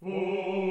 Oh.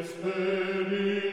esperit